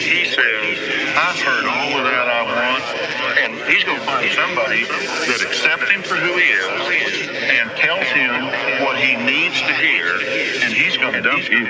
what says. I've heard all of that I want, and he's going to find somebody that accepts him for who he is and tells him what he needs to hear, and he's going to dump you.